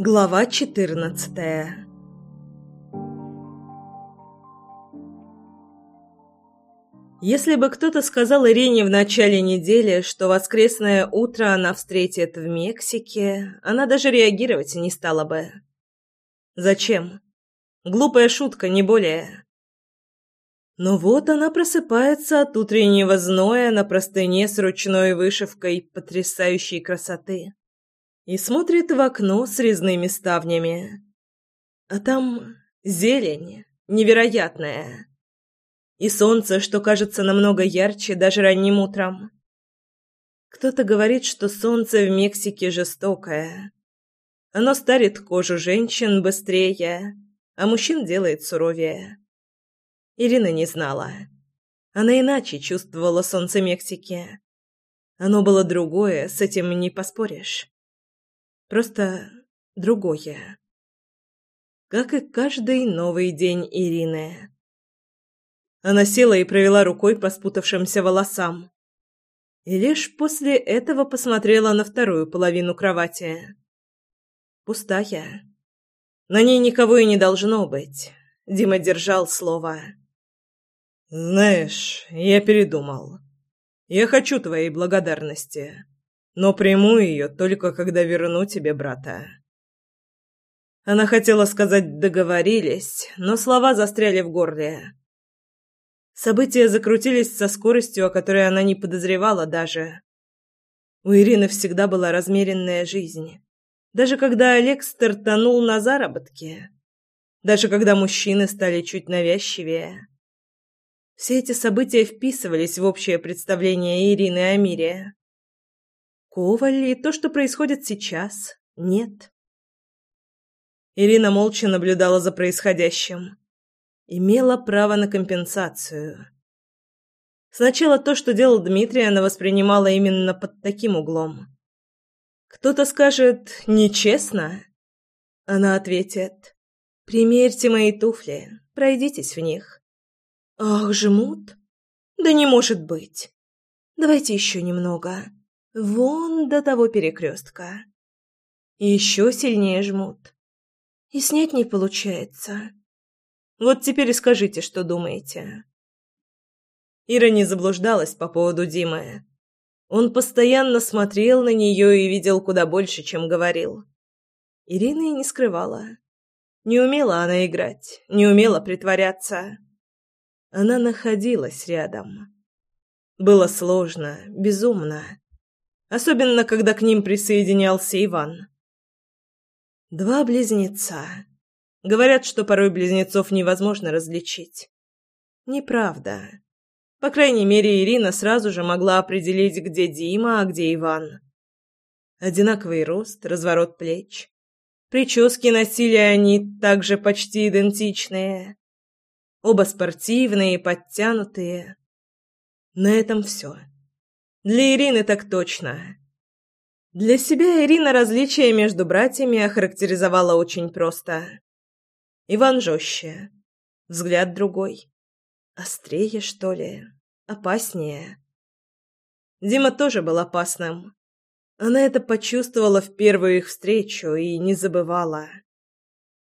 Глава четырнадцатая Если бы кто-то сказал Ирине в начале недели, что воскресное утро она встретит в Мексике, она даже реагировать не стала бы. Зачем? Глупая шутка, не более. Но вот она просыпается от утреннего зноя на простыне с ручной вышивкой потрясающей красоты и смотрит в окно с резными ставнями. А там зелень невероятная. И солнце, что кажется намного ярче даже ранним утром. Кто-то говорит, что солнце в Мексике жестокое. Оно старит кожу женщин быстрее, а мужчин делает суровее. Ирина не знала. Она иначе чувствовала солнце Мексики. Оно было другое, с этим не поспоришь. Просто другое. Как и каждый новый день Ирины. Она села и провела рукой по спутавшимся волосам. И лишь после этого посмотрела на вторую половину кровати. Пустая. На ней никого и не должно быть. Дима держал слово. «Знаешь, я передумал. Я хочу твоей благодарности, но приму ее только когда верну тебе брата». Она хотела сказать «договорились», но слова застряли в горле. События закрутились со скоростью, о которой она не подозревала даже. У Ирины всегда была размеренная жизнь. Даже когда Олег стартанул на заработки. Даже когда мужчины стали чуть навязчивее. Все эти события вписывались в общее представление Ирины о мире. Коваль и то, что происходит сейчас, нет. Ирина молча наблюдала за происходящим. Имела право на компенсацию. Сначала то, что делал Дмитрий, она воспринимала именно под таким углом. Кто-то скажет «нечестно». Она ответит «примерьте мои туфли, пройдитесь в них». Ах, жмут? Да не может быть. Давайте еще немного. Вон до того перекрестка. еще сильнее жмут. И снять не получается. Вот теперь и скажите, что думаете. Ира не заблуждалась по поводу Димы. Он постоянно смотрел на нее и видел куда больше, чем говорил. Ирина и не скрывала. Не умела она играть, не умела притворяться. Она находилась рядом. Было сложно, безумно. Особенно, когда к ним присоединялся Иван. Два близнеца. Говорят, что порой близнецов невозможно различить. Неправда. По крайней мере, Ирина сразу же могла определить, где Дима, а где Иван. Одинаковый рост, разворот плеч. Прически носили они также почти идентичные. Оба спортивные, подтянутые. На этом все. Для Ирины так точно. Для себя Ирина различия между братьями охарактеризовала очень просто. Иван жестче. Взгляд другой. Острее, что ли? Опаснее. Дима тоже был опасным. Она это почувствовала в первую их встречу и не забывала.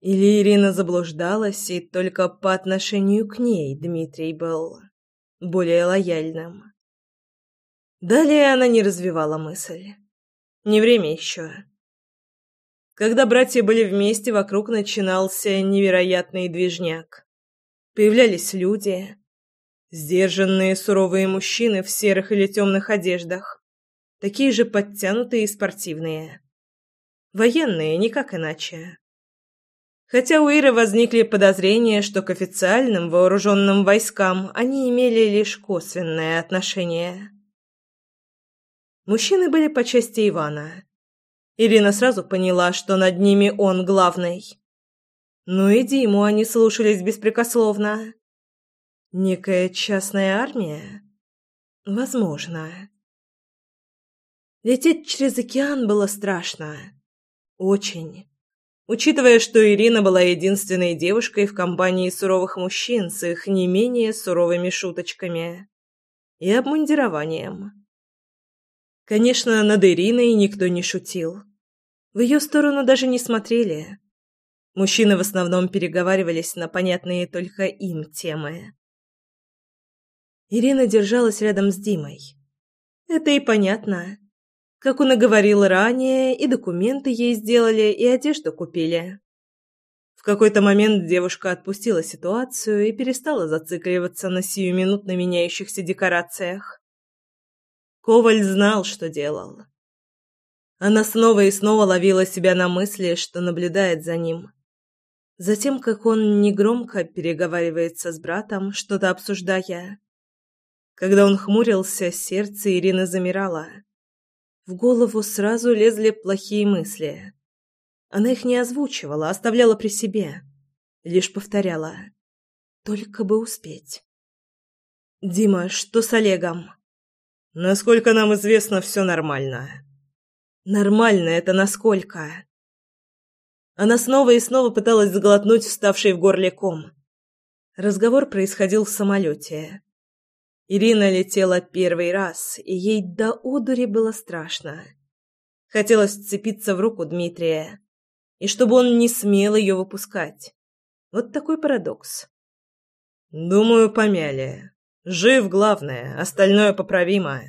Или Ирина заблуждалась, и только по отношению к ней Дмитрий был более лояльным. Далее она не развивала мысль. Не время еще. Когда братья были вместе, вокруг начинался невероятный движняк. Появлялись люди, сдержанные суровые мужчины в серых или темных одеждах, такие же подтянутые и спортивные. Военные, никак иначе. Хотя у Иры возникли подозрения, что к официальным вооруженным войскам они имели лишь косвенное отношение. Мужчины были по части Ивана. Ирина сразу поняла, что над ними он главный. Ну и Диму они слушались беспрекословно. Некая частная армия? Возможно. Лететь через океан было страшно. Очень учитывая, что Ирина была единственной девушкой в компании суровых мужчин с их не менее суровыми шуточками и обмундированием. Конечно, над Ириной никто не шутил. В ее сторону даже не смотрели. Мужчины в основном переговаривались на понятные только им темы. Ирина держалась рядом с Димой. Это и понятно. Как он и говорил ранее, и документы ей сделали, и одежду купили. В какой-то момент девушка отпустила ситуацию и перестала зацикливаться на сиюминутно меняющихся декорациях. Коваль знал, что делал. Она снова и снова ловила себя на мысли, что наблюдает за ним. Затем, как он негромко переговаривается с братом, что-то обсуждая. Когда он хмурился, сердце Ирины замирало. В голову сразу лезли плохие мысли. Она их не озвучивала, оставляла при себе. Лишь повторяла. Только бы успеть. «Дима, что с Олегом?» «Насколько нам известно, все нормально». Нормально это насколько? Она снова и снова пыталась заглотнуть вставший в горле ком. Разговор происходил в самолете. Ирина летела первый раз, и ей до одури было страшно. Хотелось вцепиться в руку Дмитрия, и чтобы он не смел ее выпускать. Вот такой парадокс. «Думаю, помяли. Жив, главное, остальное поправимо».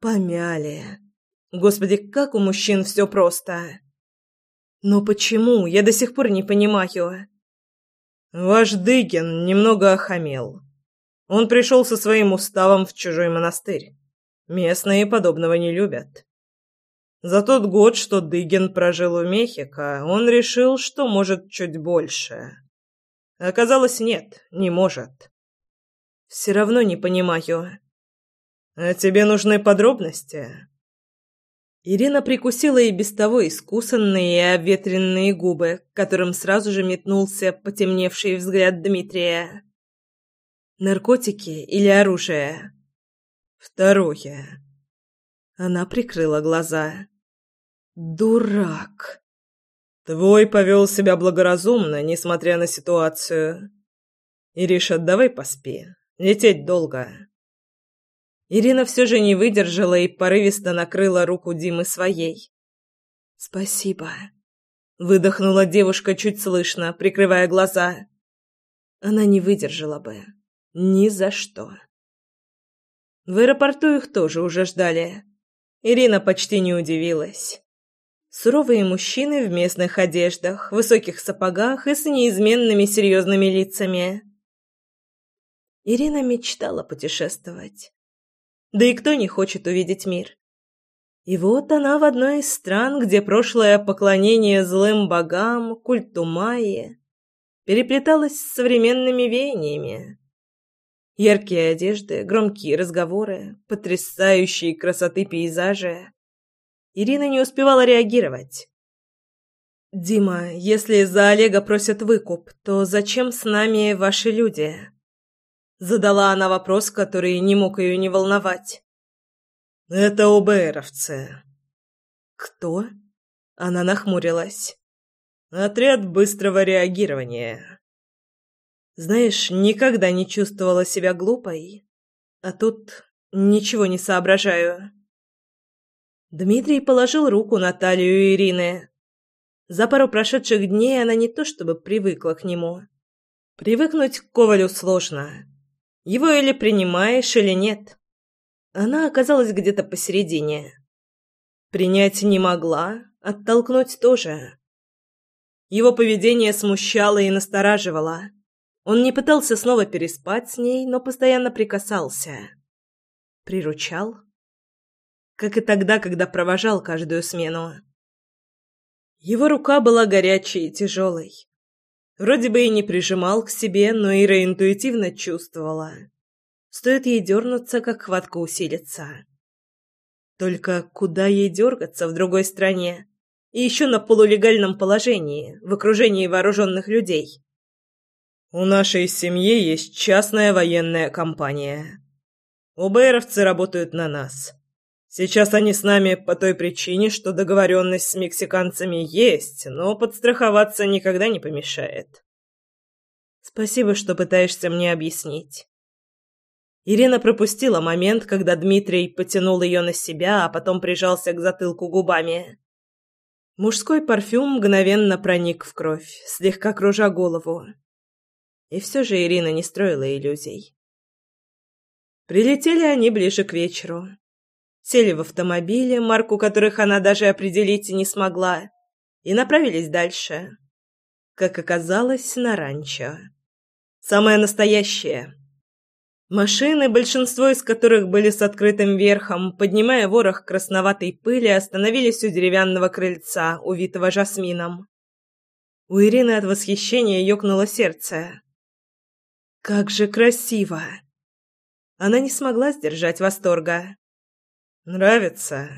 «Помяли», Господи, как у мужчин все просто. Но почему? Я до сих пор не понимаю. Ваш Дыгин немного охамел. Он пришел со своим уставом в чужой монастырь. Местные подобного не любят. За тот год, что Дыгин прожил в Мехико, он решил, что может чуть больше. Оказалось, нет, не может. Все равно не понимаю. А тебе нужны подробности? Ирина прикусила и без того искусанные и обветренные губы, которым сразу же метнулся потемневший взгляд Дмитрия. «Наркотики или оружие?» «Второе». Она прикрыла глаза. «Дурак!» «Твой повел себя благоразумно, несмотря на ситуацию. Ириша, давай поспи. Лететь долго». Ирина все же не выдержала и порывисто накрыла руку Димы своей. «Спасибо», — выдохнула девушка чуть слышно, прикрывая глаза. Она не выдержала бы. Ни за что. В аэропорту их тоже уже ждали. Ирина почти не удивилась. Суровые мужчины в местных одеждах, высоких сапогах и с неизменными серьезными лицами. Ирина мечтала путешествовать. Да и кто не хочет увидеть мир? И вот она в одной из стран, где прошлое поклонение злым богам, культу Майи, переплеталось с современными веяниями. Яркие одежды, громкие разговоры, потрясающие красоты пейзажи. Ирина не успевала реагировать. «Дима, если за Олега просят выкуп, то зачем с нами ваши люди?» Задала она вопрос, который не мог ее не волновать. «Это ОБРовцы». «Кто?» Она нахмурилась. «Отряд быстрого реагирования». Знаешь, никогда не чувствовала себя глупой, а тут ничего не соображаю. Дмитрий положил руку на талию Ирины. За пару прошедших дней она не то чтобы привыкла к нему. Привыкнуть к Ковалю сложно. Его или принимаешь, или нет. Она оказалась где-то посередине. Принять не могла, оттолкнуть тоже. Его поведение смущало и настораживало. Он не пытался снова переспать с ней, но постоянно прикасался. Приручал. Как и тогда, когда провожал каждую смену. Его рука была горячей и тяжелой. Вроде бы и не прижимал к себе, но Ира интуитивно чувствовала. Стоит ей дернуться, как хватка усилится. Только куда ей дергаться в другой стране? И еще на полулегальном положении, в окружении вооруженных людей. «У нашей семьи есть частная военная компания. ОБРовцы работают на нас. Сейчас они с нами по той причине, что договоренность с мексиканцами есть, но подстраховаться никогда не помешает. Спасибо, что пытаешься мне объяснить. Ирина пропустила момент, когда Дмитрий потянул ее на себя, а потом прижался к затылку губами. Мужской парфюм мгновенно проник в кровь, слегка кружа голову. И все же Ирина не строила иллюзий. Прилетели они ближе к вечеру. Сели в автомобиле, марку которых она даже определить не смогла, и направились дальше. Как оказалось, на ранчо. Самое настоящее. Машины, большинство из которых были с открытым верхом, поднимая ворох красноватой пыли, остановились у деревянного крыльца, увитого жасмином. У Ирины от восхищения ёкнуло сердце. «Как же красиво!» Она не смогла сдержать восторга. «Нравится?»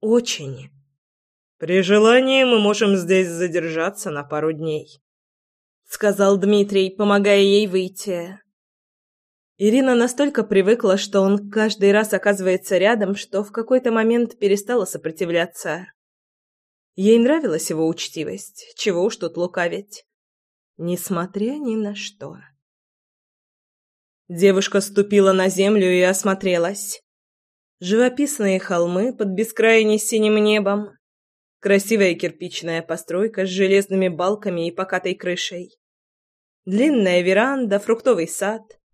«Очень». «При желании мы можем здесь задержаться на пару дней», — сказал Дмитрий, помогая ей выйти. Ирина настолько привыкла, что он каждый раз оказывается рядом, что в какой-то момент перестала сопротивляться. Ей нравилась его учтивость, чего уж тут лукавить. Несмотря ни на что. Девушка ступила на землю и осмотрелась. Живописные холмы под бескрайне синим небом, красивая кирпичная постройка с железными балками и покатой крышей, длинная веранда, фруктовый сад —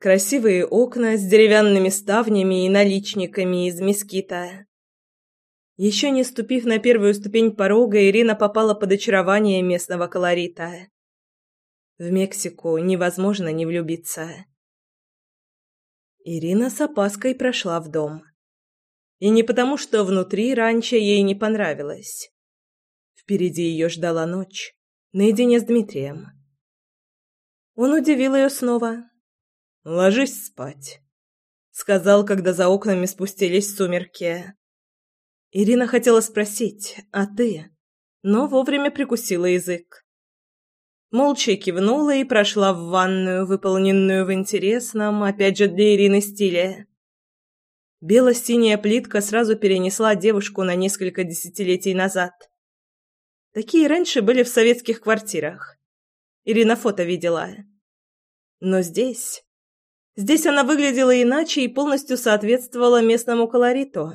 Красивые окна с деревянными ставнями и наличниками из мескита. Еще не ступив на первую ступень порога, Ирина попала под очарование местного колорита. В Мексику невозможно не влюбиться. Ирина с опаской прошла в дом. И не потому, что внутри раньше ей не понравилось. Впереди ее ждала ночь, наедине с Дмитрием. Он удивил ее снова, «Ложись спать», — сказал, когда за окнами спустились сумерки. Ирина хотела спросить «А ты?», но вовремя прикусила язык. Молча кивнула и прошла в ванную, выполненную в интересном, опять же для Ирины, стиле. Бело-синяя плитка сразу перенесла девушку на несколько десятилетий назад. Такие раньше были в советских квартирах. Ирина фото видела. Но здесь Здесь она выглядела иначе и полностью соответствовала местному колориту.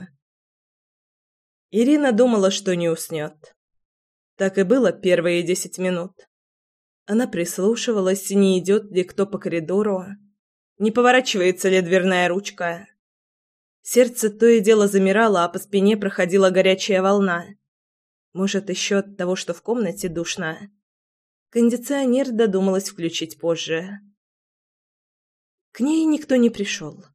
Ирина думала, что не уснет. Так и было первые десять минут. Она прислушивалась, не идет ли кто по коридору, не поворачивается ли дверная ручка. Сердце то и дело замирало, а по спине проходила горячая волна. Может, еще от того, что в комнате душно. Кондиционер додумалась включить позже. К ней никто не пришел.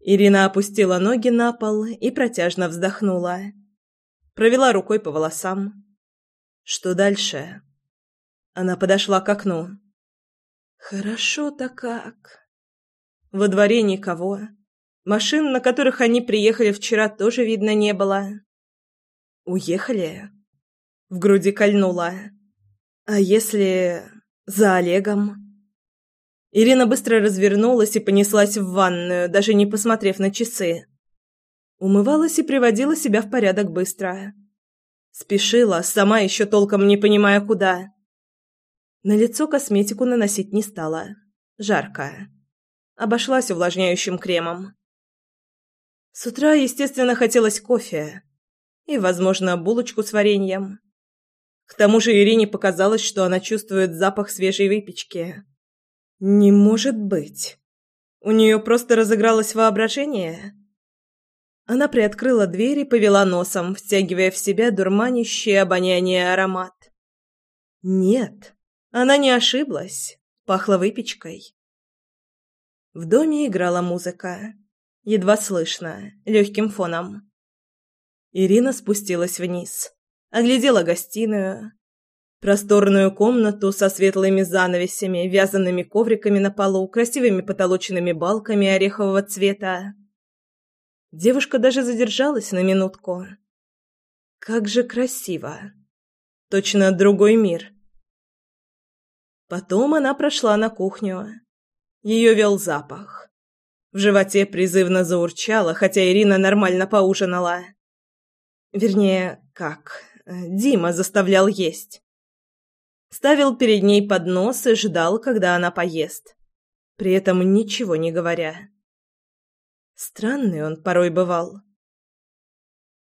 Ирина опустила ноги на пол и протяжно вздохнула. Провела рукой по волосам. Что дальше? Она подошла к окну. Хорошо-то как. Во дворе никого. Машин, на которых они приехали вчера, тоже видно не было. Уехали? В груди кольнула. А если за Олегом? Ирина быстро развернулась и понеслась в ванную, даже не посмотрев на часы. Умывалась и приводила себя в порядок быстро. Спешила, сама еще толком не понимая куда. На лицо косметику наносить не стала. Жарко. Обошлась увлажняющим кремом. С утра, естественно, хотелось кофе. И, возможно, булочку с вареньем. К тому же Ирине показалось, что она чувствует запах свежей выпечки. Не может быть. У нее просто разыгралось воображение. Она приоткрыла дверь и повела носом, втягивая в себя дурманящий обоняние аромат. Нет, она не ошиблась. Пахло выпечкой. В доме играла музыка. Едва слышно, легким фоном. Ирина спустилась вниз. Оглядела гостиную. Просторную комнату со светлыми занавесями, вязаными ковриками на полу, красивыми потолочными балками орехового цвета. Девушка даже задержалась на минутку. Как же красиво. Точно другой мир. Потом она прошла на кухню. Ее вел запах. В животе призывно заурчало, хотя Ирина нормально поужинала. Вернее, как? Дима заставлял есть ставил перед ней поднос и ждал, когда она поест, при этом ничего не говоря. Странный он порой бывал.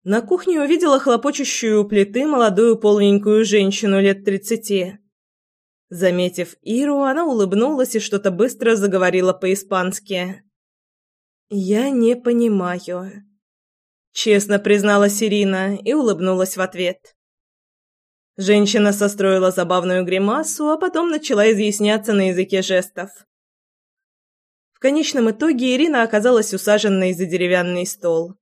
На кухне увидела хлопочущую у плиты молодую полненькую женщину лет тридцати. Заметив Иру, она улыбнулась и что-то быстро заговорила по-испански. «Я не понимаю», — честно призналась Ирина и улыбнулась в ответ. Женщина состроила забавную гримасу, а потом начала изъясняться на языке жестов. В конечном итоге Ирина оказалась усаженной за деревянный стол.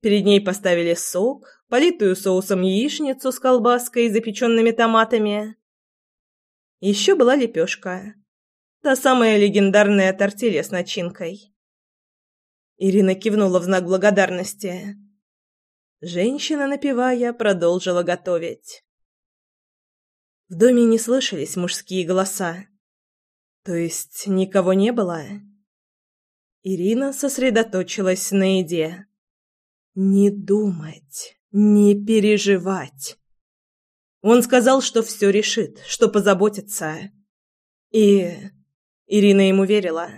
Перед ней поставили сок, политую соусом яичницу с колбаской и запеченными томатами. Еще была лепешка. Та самая легендарная тортилья с начинкой. Ирина кивнула в знак благодарности. Женщина, напевая, продолжила готовить. В доме не слышались мужские голоса. То есть никого не было? Ирина сосредоточилась на еде. Не думать, не переживать. Он сказал, что все решит, что позаботится. И Ирина ему верила.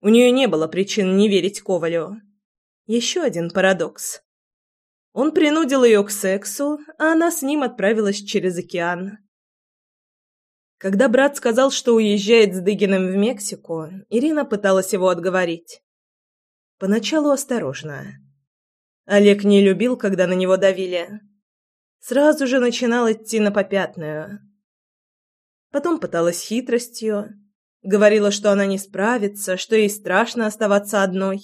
У нее не было причин не верить Ковалю. Еще один парадокс. Он принудил ее к сексу, а она с ним отправилась через океан. Когда брат сказал, что уезжает с Дыгиным в Мексику, Ирина пыталась его отговорить. Поначалу осторожно. Олег не любил, когда на него давили. Сразу же начинал идти на попятную. Потом пыталась хитростью, Говорила, что она не справится, что ей страшно оставаться одной.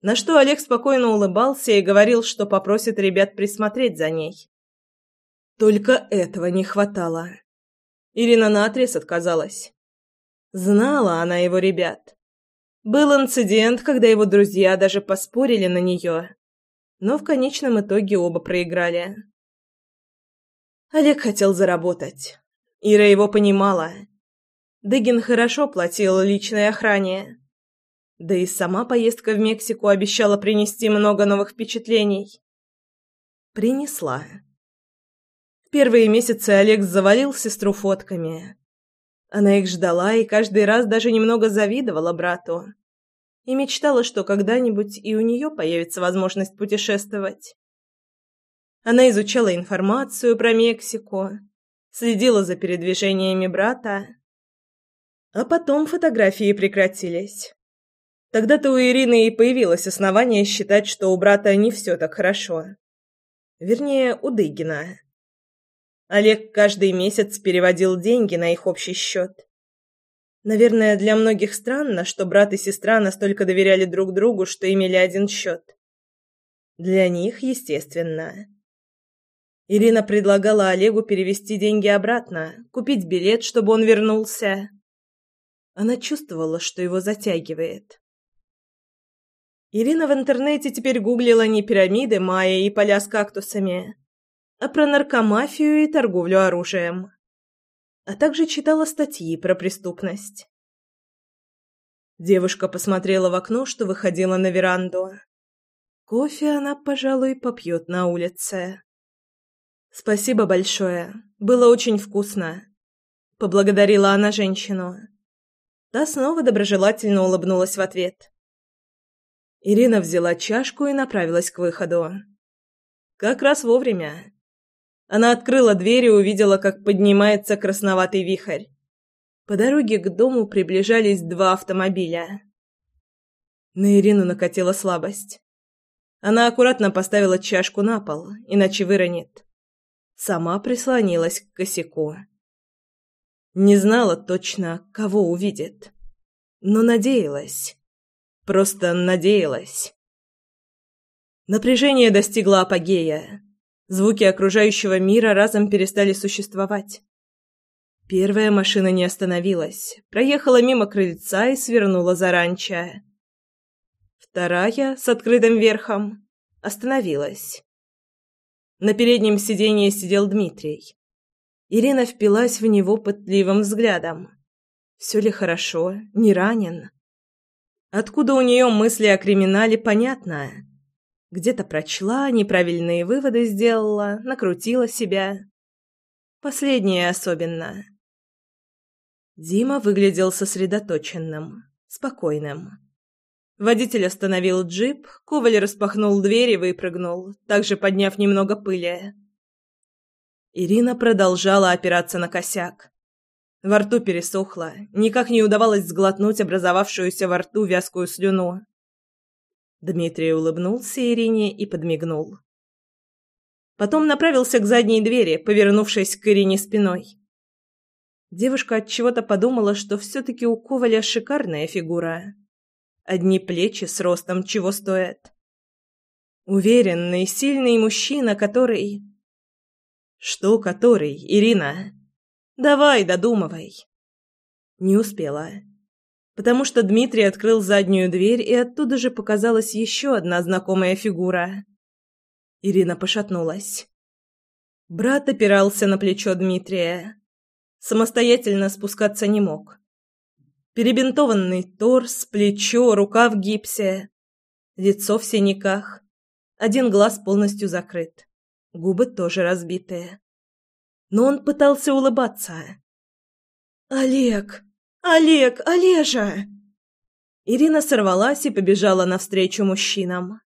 На что Олег спокойно улыбался и говорил, что попросит ребят присмотреть за ней. Только этого не хватало. Ирина наотрез отказалась. Знала она его ребят. Был инцидент, когда его друзья даже поспорили на нее. Но в конечном итоге оба проиграли. Олег хотел заработать. Ира его понимала. Дыгин хорошо платил личной охране. Да и сама поездка в Мексику обещала принести много новых впечатлений. Принесла. В первые месяцы Олег завалил сестру фотками. Она их ждала и каждый раз даже немного завидовала брату. И мечтала, что когда-нибудь и у нее появится возможность путешествовать. Она изучала информацию про Мексику, следила за передвижениями брата, а потом фотографии прекратились. Тогда-то у Ирины и появилось основание считать, что у брата не все так хорошо. Вернее, у Дыгина. Олег каждый месяц переводил деньги на их общий счет. Наверное, для многих странно, что брат и сестра настолько доверяли друг другу, что имели один счет. Для них, естественно. Ирина предлагала Олегу перевести деньги обратно, купить билет, чтобы он вернулся. Она чувствовала, что его затягивает. Ирина в интернете теперь гуглила не пирамиды майя и поля с кактусами, а про наркомафию и торговлю оружием. А также читала статьи про преступность. Девушка посмотрела в окно, что выходило на веранду. Кофе она, пожалуй, попьет на улице. «Спасибо большое. Было очень вкусно», — поблагодарила она женщину. Та снова доброжелательно улыбнулась в ответ. Ирина взяла чашку и направилась к выходу. Как раз вовремя. Она открыла дверь и увидела, как поднимается красноватый вихрь. По дороге к дому приближались два автомобиля. На Ирину накатила слабость. Она аккуратно поставила чашку на пол, иначе выронит. Сама прислонилась к косяку. Не знала точно, кого увидит. Но надеялась. Просто надеялась. Напряжение достигло апогея. Звуки окружающего мира разом перестали существовать. Первая машина не остановилась, проехала мимо крыльца и свернула за ранчо. Вторая, с открытым верхом, остановилась. На переднем сиденье сидел Дмитрий. Ирина впилась в него пытливым взглядом. Все ли хорошо? Не ранен? Откуда у нее мысли о криминале, понятно. Где-то прочла, неправильные выводы сделала, накрутила себя. Последнее особенно. Дима выглядел сосредоточенным, спокойным. Водитель остановил джип, Коваль распахнул дверь и выпрыгнул, также подняв немного пыли. Ирина продолжала опираться на косяк. Во рту пересохло, никак не удавалось сглотнуть образовавшуюся во рту вязкую слюну. Дмитрий улыбнулся Ирине и подмигнул. Потом направился к задней двери, повернувшись к Ирине спиной. Девушка от чего-то подумала, что все таки у Коваля шикарная фигура. Одни плечи с ростом чего стоят. Уверенный, сильный мужчина, который... Что который, Ирина? Давай, додумывай. Не успела. Потому что Дмитрий открыл заднюю дверь, и оттуда же показалась еще одна знакомая фигура. Ирина пошатнулась. Брат опирался на плечо Дмитрия. Самостоятельно спускаться не мог. Перебинтованный торс, плечо, рука в гипсе, лицо в синяках, один глаз полностью закрыт, губы тоже разбитые. Но он пытался улыбаться. «Олег! Олег! Олежа!» Ирина сорвалась и побежала навстречу мужчинам.